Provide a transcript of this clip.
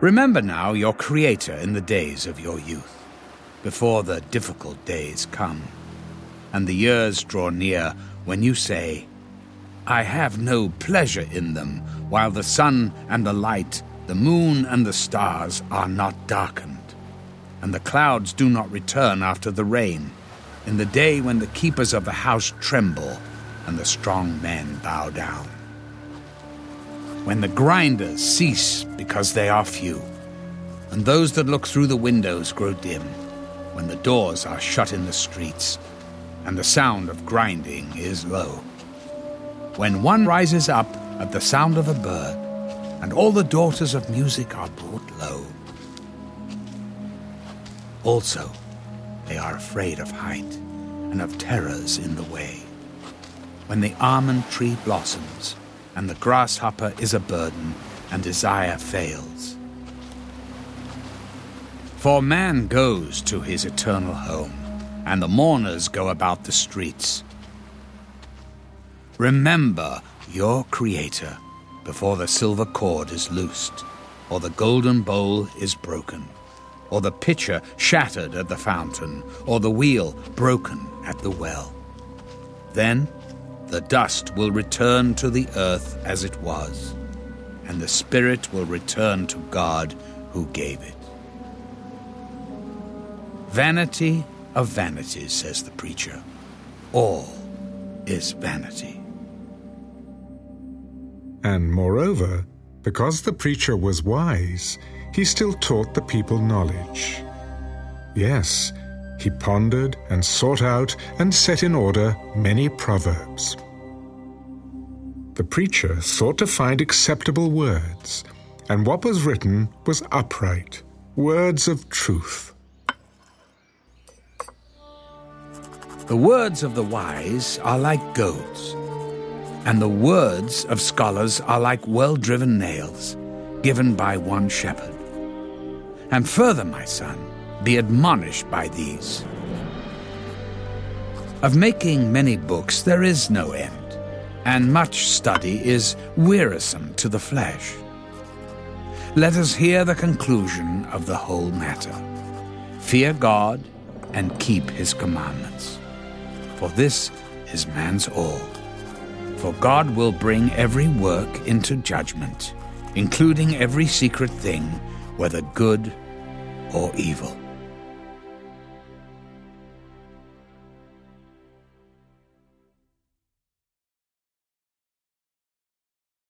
Remember now your Creator in the days of your youth, before the difficult days come, and the years draw near when you say, I have no pleasure in them, while the sun and the light, the moon and the stars are not darkened, and the clouds do not return after the rain, in the day when the keepers of the house tremble, and the strong men bow down when the grinders cease because they are few, and those that look through the windows grow dim, when the doors are shut in the streets, and the sound of grinding is low. When one rises up at the sound of a bird, and all the daughters of music are brought low. Also, they are afraid of height and of terrors in the way. When the almond tree blossoms, and the grasshopper is a burden, and desire fails. For man goes to his eternal home, and the mourners go about the streets. Remember your Creator before the silver cord is loosed, or the golden bowl is broken, or the pitcher shattered at the fountain, or the wheel broken at the well. Then the dust will return to the earth as it was, and the spirit will return to God who gave it. Vanity of vanities, says the preacher. All is vanity. And moreover, because the preacher was wise, he still taught the people knowledge. Yes, he pondered and sought out and set in order many proverbs. The preacher sought to find acceptable words, and what was written was upright, words of truth. The words of the wise are like goads, and the words of scholars are like well driven nails, given by one shepherd. And further, my son, be admonished by these. Of making many books there is no end, and much study is wearisome to the flesh. Let us hear the conclusion of the whole matter. Fear God and keep his commandments. For this is man's all. For God will bring every work into judgment, including every secret thing, whether good or evil.